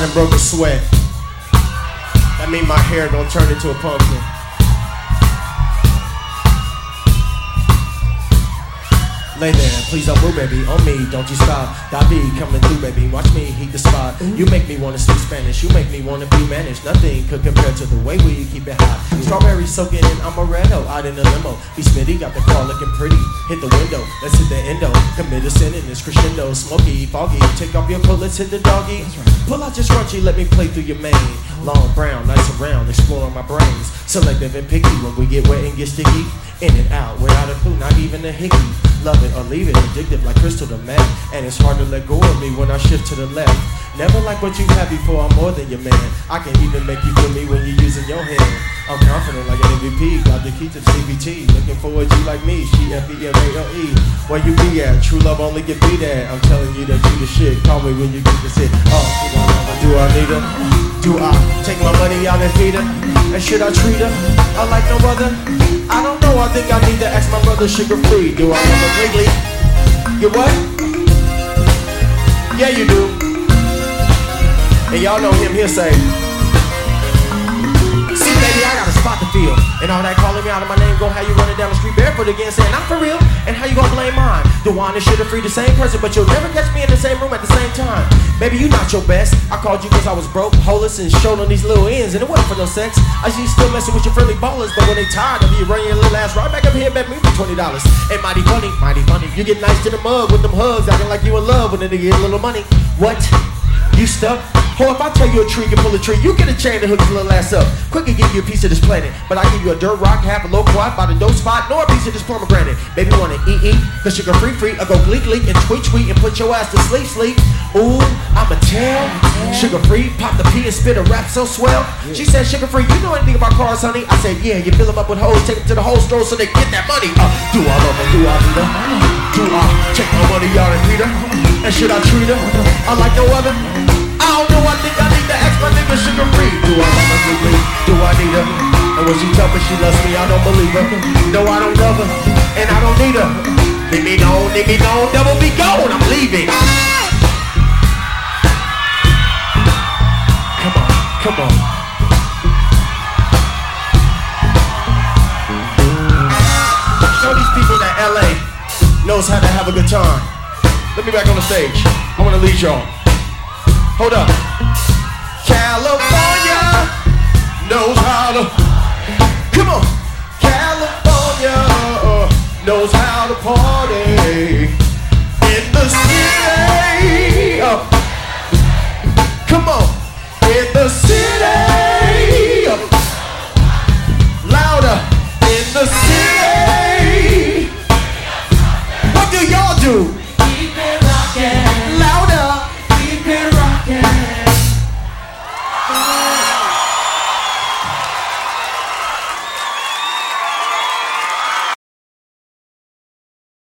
I broke a sweat. That mean my hair don't turn into a pumpkin. Lay there, please don't move, baby. On me, don't you stop. Davi coming through, baby. Watch me heat the spot. You make me wanna speak Spanish. You make me wanna be managed. Nothing could compare to the way we keep it hot. Strawberry soaking in amaretto out in the limo. Be Smitty got the car looking pretty. Hit the window, let's hit the endo. Commit a sin in this crescendo. Smoky, foggy. Take off your coat, let's hit the doggy. Pull out your scrunchie, let me play through your mane. Long brown, nice and round, exploring my brains. Selective and picky when we get wet and get sticky. In and out, without a clue, not even a hickey. Love it or leave it, addictive like crystal to meth. And it's hard to let go of me when I shift to the left. Never like what you had before, I'm more than your man. I can even make you feel me when you're using your hand. I'm confident like an MVP, got the key to CBT. Looking for a G like me, she F-E-M-A-L-E. Where you be at? True love only can be that. I'm telling you that you the shit. Call me when you get this hit. Oh, do I need her? Do I take my money out and feed her? And should I treat her? I like no other. I don't know, I think I need to ask my brother Suga Free. Do I love lately? You what? Yeah, you do. And y'all know him, he'll say, See, baby, I got And all that calling me out of my name, Go how you running down the street barefoot again, saying, I'm for real. And how you gonna blame mine? Dewan and shoulda freed the same person, but you'll never catch me in the same room at the same time. Baby, you not your best. I called you cause I was broke, holeless, and showed on these little ends, and it wasn't for no sex. I see you still messing with your friendly ballers, but when they tired of you, run your little ass right back up here, bet me for twenty dollars. And mighty funny, mighty funny. You get nice to the mug with them hugs, acting like you in love when they get a little money. What? You stuck? If I tell you a tree can pull a tree, you get a chain to hook your little ass up. Quick and give you a piece of this planet. But I give you a dirt rock, half a low quad by the dope spot, nor a piece of this pomegranate. Baby wanna eat eat, cause you sugar free free. I go gleek gleek and tweet tweet and put your ass to sleep sleep. Ooh, I'ma tell. Suga Free, pop the P and spit a rap so swell. She said Suga Free, you know anything about cars, honey? I said, yeah, you fill them up with hoes, take them to the whole store so they get that money. Uh, do I love her? Do I need her? Do I take my money out and feed her? And should I treat her? I like no other. When she tell me she loves me, I don't believe her. No, I don't love her, and I don't need her. Leave me alone, leave me alone, double be gone, I'm leaving. Come on, come on. Show these people that LA knows how to have a good time. Let me back on the stage. I wanna lead y'all. Hold up. California knows how to. Knows how to party. In the city